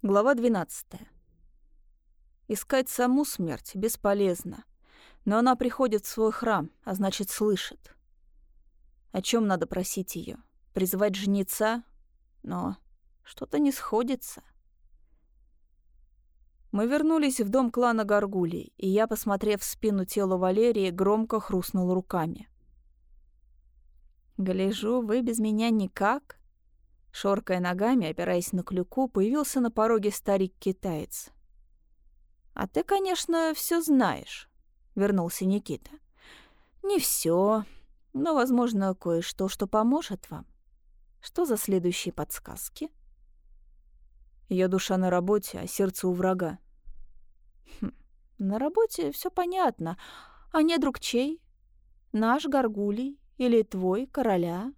Глава 12. Искать саму смерть бесполезно, но она приходит в свой храм, а значит, слышит. О чем надо просить ее? Призывать жнеца? Но что-то не сходится. Мы вернулись в дом клана Гаргулий, и я, посмотрев в спину тела Валерии, громко хрустнул руками. «Гляжу, вы без меня никак?» Шоркая ногами, опираясь на клюку, появился на пороге старик-китаец. «А ты, конечно, все знаешь», — вернулся Никита. «Не все, но, возможно, кое-что, что поможет вам. Что за следующие подсказки?» Ее душа на работе, а сердце у врага. Хм, на работе все понятно. А не друг чей? Наш Гаргулий или твой, короля?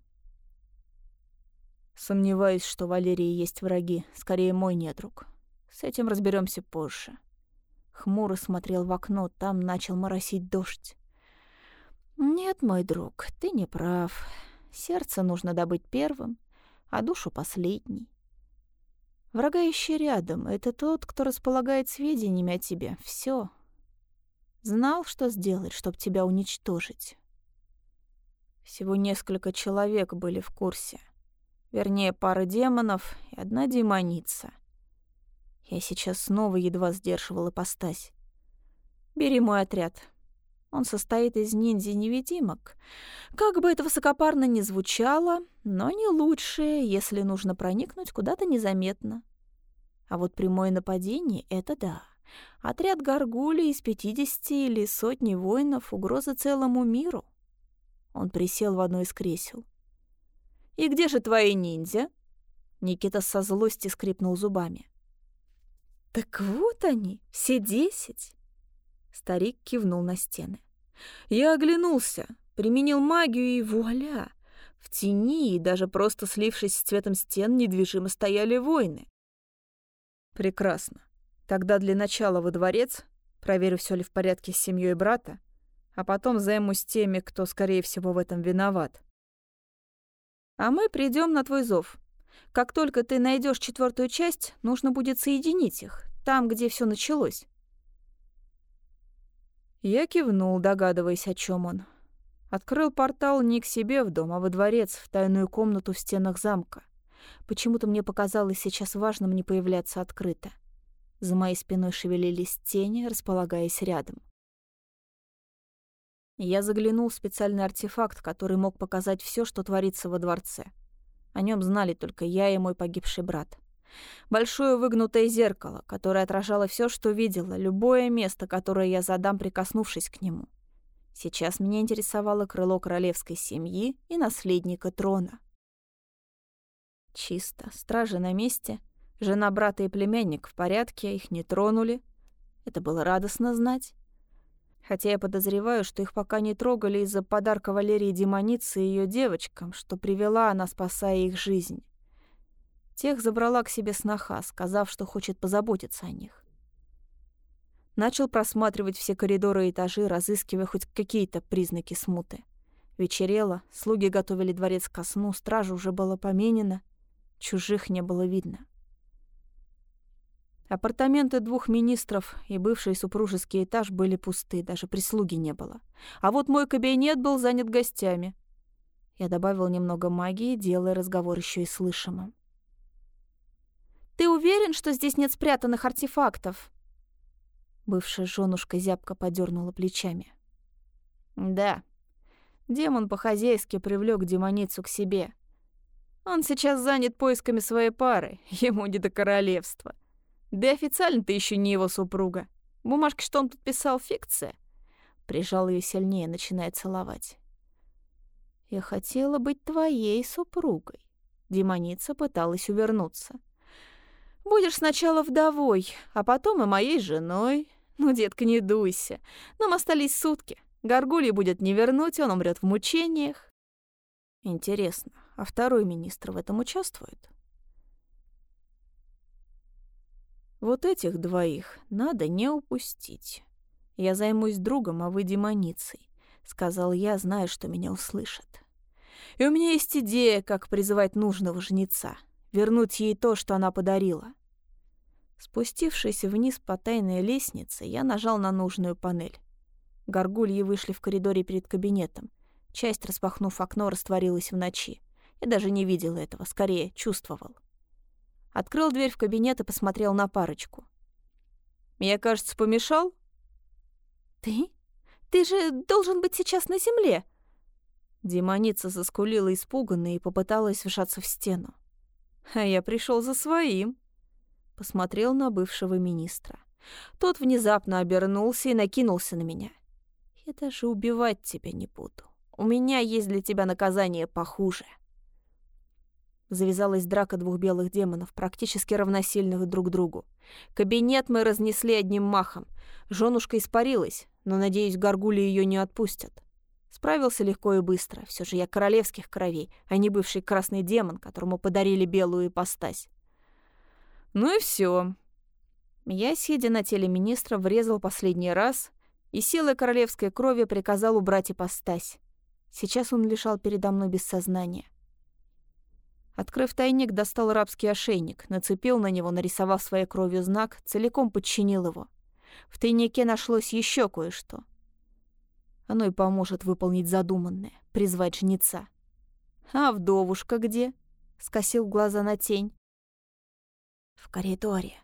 Сомневаюсь, что Валерии есть враги, скорее мой недруг. С этим разберемся позже. Хмуро смотрел в окно, там начал моросить дождь. Нет, мой друг, ты не прав. Сердце нужно добыть первым, а душу последней. Врага ищи рядом. Это тот, кто располагает сведениями о тебе. Все. Знал, что сделать, чтобы тебя уничтожить. Всего несколько человек были в курсе. Вернее, пара демонов и одна демоница. Я сейчас снова едва сдерживал ипостась. Бери мой отряд. Он состоит из ниндзя-невидимок. Как бы это высокопарно ни звучало, но не лучшее, если нужно проникнуть куда-то незаметно. А вот прямое нападение — это да. Отряд горгули из пятидесяти или сотни воинов — угроза целому миру. Он присел в одно из кресел. «И где же твои ниндзя?» Никита со злости скрипнул зубами. «Так вот они, все десять!» Старик кивнул на стены. Я оглянулся, применил магию и вуаля! В тени и даже просто слившись с цветом стен недвижимо стояли воины. Прекрасно. Тогда для начала во дворец, проверю, все ли в порядке с семьей брата, а потом займусь теми, кто, скорее всего, в этом виноват. А мы придем на твой зов. Как только ты найдешь четвертую часть, нужно будет соединить их, там, где все началось. Я кивнул, догадываясь, о чем он. Открыл портал не к себе в дом, а во дворец, в тайную комнату в стенах замка. Почему-то мне показалось сейчас важным не появляться открыто. За моей спиной шевелились тени, располагаясь рядом. Я заглянул в специальный артефакт, который мог показать все, что творится во дворце. О нем знали только я и мой погибший брат. Большое выгнутое зеркало, которое отражало все, что видела, любое место, которое я задам, прикоснувшись к нему. Сейчас меня интересовало крыло королевской семьи и наследника трона. Чисто, стражи на месте, жена брата и племянник в порядке, их не тронули. Это было радостно знать. Хотя я подозреваю, что их пока не трогали из-за подарка Валерии демоницы и ее девочкам, что привела она, спасая их жизнь. Тех забрала к себе сноха, сказав, что хочет позаботиться о них. Начал просматривать все коридоры и этажи, разыскивая хоть какие-то признаки смуты. Вечерело, слуги готовили дворец ко сну, стража уже была поменена, чужих не было видно. Апартаменты двух министров и бывший супружеский этаж были пусты, даже прислуги не было. А вот мой кабинет был занят гостями. Я добавил немного магии, делая разговор еще и слышимым. «Ты уверен, что здесь нет спрятанных артефактов?» Бывшая женушка зябко подернула плечами. «Да. Демон по-хозяйски привлек демоницу к себе. Он сейчас занят поисками своей пары, ему не до королевства. Да официально ты еще не его супруга. Бумажки, что он тут писал, фикция. Прижал ее сильнее, начиная целовать. Я хотела быть твоей супругой. Демоница пыталась увернуться. Будешь сначала вдовой, а потом и моей женой. Ну, детка, не дуйся. Нам остались сутки. Горгулий будет не вернуть, он умрет в мучениях. Интересно, а второй министр в этом участвует? Вот этих двоих надо не упустить. Я займусь другом, а вы демоницей, сказал я, зная, что меня услышат. И у меня есть идея, как призывать нужного жнеца, вернуть ей то, что она подарила. Спустившись вниз по тайной лестнице, я нажал на нужную панель. Горгульи вышли в коридоре перед кабинетом. Часть, распахнув окно, растворилась в ночи. Я даже не видел этого, скорее чувствовал. Открыл дверь в кабинет и посмотрел на парочку. «Я, кажется, помешал?» «Ты? Ты же должен быть сейчас на земле!» Демоница заскулила испуганно и попыталась вжаться в стену. «А я пришел за своим!» Посмотрел на бывшего министра. Тот внезапно обернулся и накинулся на меня. «Я даже убивать тебя не буду. У меня есть для тебя наказание похуже». Завязалась драка двух белых демонов, практически равносильных друг другу. Кабинет мы разнесли одним махом. Женушка испарилась, но, надеюсь, горгули ее не отпустят. Справился легко и быстро. Все же я королевских кровей, а не бывший красный демон, которому подарили белую ипостась. Ну и все. Я, сидя на теле министра, врезал последний раз и силой королевской крови приказал убрать ипостась. Сейчас он лежал передо мной без сознания. Открыв тайник, достал рабский ошейник, нацепил на него, нарисовав своей кровью знак, целиком подчинил его. В тайнике нашлось еще кое-что. Оно и поможет выполнить задуманное, призвать жнеца. «А вдовушка где?» — скосил глаза на тень. «В коридоре.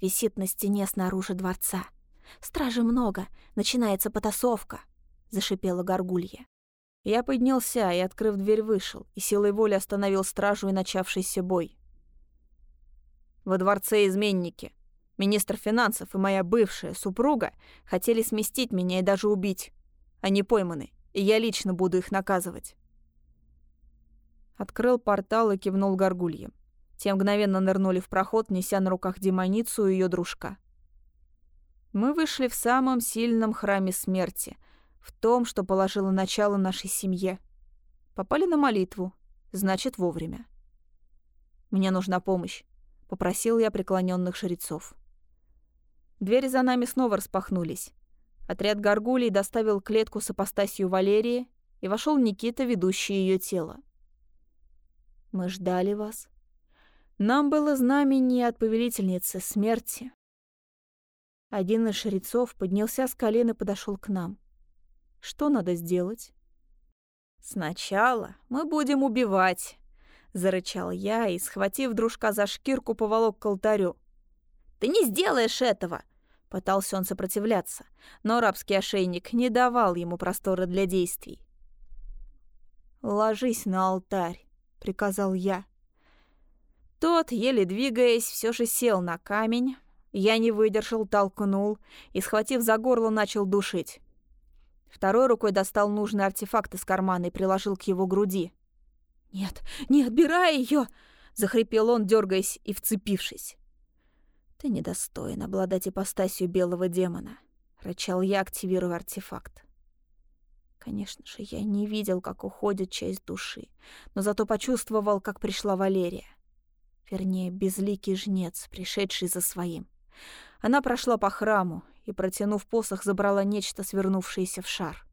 Висит на стене снаружи дворца. Стражи много, начинается потасовка», — зашипела горгулья. Я поднялся и, открыв дверь, вышел, и силой воли остановил стражу и начавшийся бой. Во дворце изменники. Министр финансов и моя бывшая супруга хотели сместить меня и даже убить. Они пойманы, и я лично буду их наказывать. Открыл портал и кивнул горгульям. Те мгновенно нырнули в проход, неся на руках демоницу и ее дружка. Мы вышли в самом сильном храме смерти — в том, что положило начало нашей семье. Попали на молитву, значит, вовремя. Мне нужна помощь, попросил я преклоненных жрецов. Двери за нами снова распахнулись. Отряд горгулей доставил клетку с апостасью Валерии, и вошел Никита, ведущий ее тело. Мы ждали вас. Нам было знамение от повелительницы смерти. Один из жрецов поднялся с колен и подошел к нам. Что надо сделать? Сначала мы будем убивать, зарычал я и, схватив дружка за шкирку, поволок к алтарю. Ты не сделаешь этого, пытался он сопротивляться, но рабский ошейник не давал ему простора для действий. Ложись на алтарь, приказал я. Тот, еле двигаясь, все же сел на камень. Я не выдержал, толкнул и, схватив за горло, начал душить. Второй рукой достал нужный артефакт из кармана и приложил к его груди. «Нет, не отбирай ее! захрипел он, дергаясь и вцепившись. «Ты недостоин обладать ипостасью белого демона», — рычал я, активируя артефакт. Конечно же, я не видел, как уходит часть души, но зато почувствовал, как пришла Валерия. Вернее, безликий жнец, пришедший за своим. Она прошла по храму и, протянув посох, забрала нечто, свернувшееся в шар.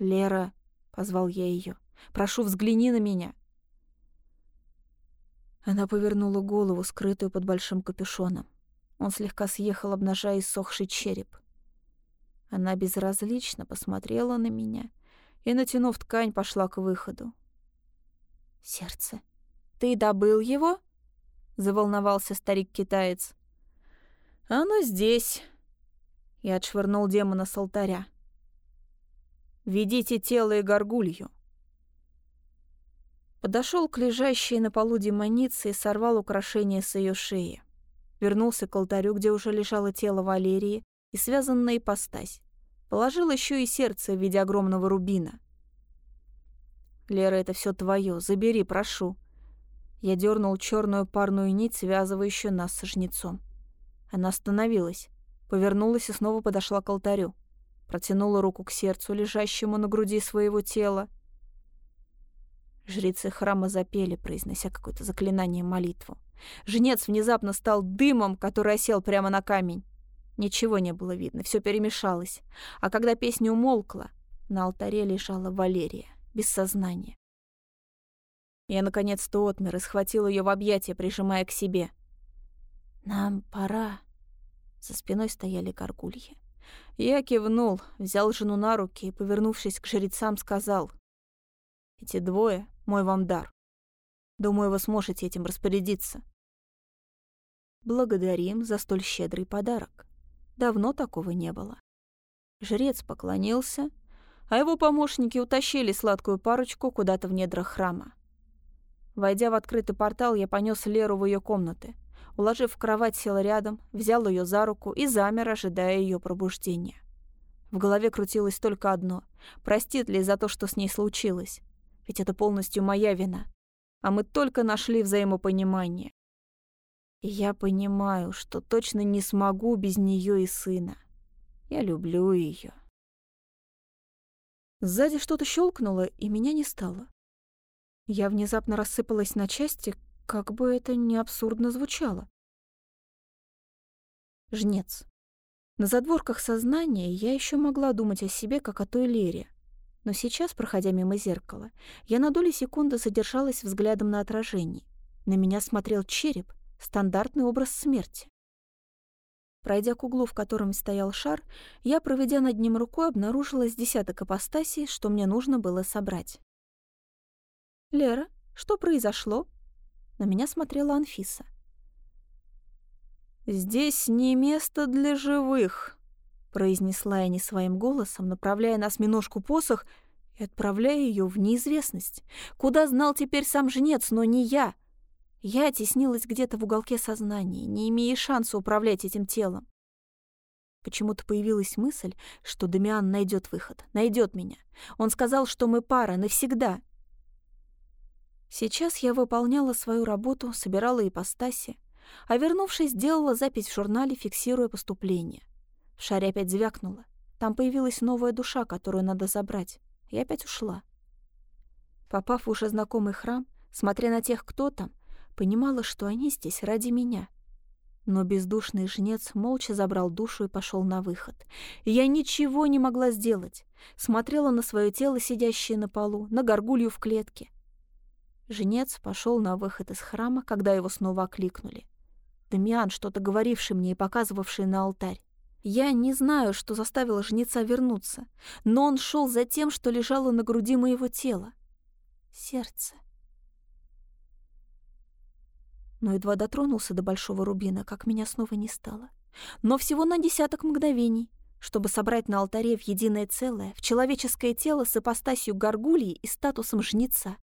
«Лера», — позвал я ее, — «прошу, взгляни на меня». Она повернула голову, скрытую под большим капюшоном. Он слегка съехал, обнажая иссохший череп. Она безразлично посмотрела на меня и, натянув ткань, пошла к выходу. «Сердце, ты добыл его?» — заволновался старик-китаец. «Оно здесь!» И отшвырнул демона с алтаря. «Ведите тело и горгулью!» Подошел к лежащей на полу демонице и сорвал украшение с ее шеи. Вернулся к алтарю, где уже лежало тело Валерии и связанная ипостась. Положил еще и сердце в виде огромного рубина. «Лера, это все твое. Забери, прошу». Я дернул черную парную нить, связывающую нас со жнецом. Она остановилась, повернулась и снова подошла к алтарю. Протянула руку к сердцу, лежащему на груди своего тела. Жрецы храма запели, произнося какое-то заклинание молитву. Жнец внезапно стал дымом, который осел прямо на камень. Ничего не было видно, все перемешалось. А когда песня умолкла, на алтаре лежала Валерия, без сознания. Я наконец-то отмер и схватил ее в объятия, прижимая к себе — «Нам пора». За спиной стояли горгульи. Я кивнул, взял жену на руки и, повернувшись к жрецам, сказал. «Эти двое — мой вам дар. Думаю, вы сможете этим распорядиться». Благодарим за столь щедрый подарок. Давно такого не было. Жрец поклонился, а его помощники утащили сладкую парочку куда-то в недрах храма. Войдя в открытый портал, я понес Леру в ее комнаты. Уложив в кровать, сел рядом, взял ее за руку и замер, ожидая ее пробуждения. В голове крутилось только одно. Простит ли за то, что с ней случилось? Ведь это полностью моя вина. А мы только нашли взаимопонимание. И я понимаю, что точно не смогу без нее и сына. Я люблю ее. Сзади что-то щелкнуло, и меня не стало. Я внезапно рассыпалась на части, как бы это ни абсурдно звучало. Жнец. На задворках сознания я еще могла думать о себе, как о той Лере. Но сейчас, проходя мимо зеркала, я на доли секунды задержалась взглядом на отражение. На меня смотрел череп, стандартный образ смерти. Пройдя к углу, в котором стоял шар, я, проведя над ним рукой, обнаружила с десяток апостасий, что мне нужно было собрать. «Лера, что произошло?» На меня смотрела Анфиса. «Здесь не место для живых», — произнесла я не своим голосом, направляя на осьминожку посох и отправляя ее в неизвестность. Куда знал теперь сам жнец, но не я — я теснилась где-то в уголке сознания, не имея шанса управлять этим телом. Почему-то появилась мысль, что Дамиан найдет выход, найдет меня. Он сказал, что мы пара навсегда. Сейчас я выполняла свою работу, собирала ипостаси, а вернувшись, сделала запись в журнале, фиксируя поступление. В шаре опять звякнуло. Там появилась новая душа, которую надо забрать. Я опять ушла. Попав в уже знакомый храм, смотря на тех, кто там, Понимала, что они здесь ради меня. Но бездушный жнец молча забрал душу и пошел на выход. я ничего не могла сделать. Смотрела на свое тело, сидящее на полу, на горгулью в клетке. Жнец пошел на выход из храма, когда его снова окликнули. Дамиан, что-то говоривший мне и показывавший на алтарь. Я не знаю, что заставило жнеца вернуться, но он шел за тем, что лежало на груди моего тела. Сердце но едва дотронулся до большого рубина, как меня снова не стало. Но всего на десяток мгновений, чтобы собрать на алтаре в единое целое, в человеческое тело с ипостасью горгульи и статусом жнеца.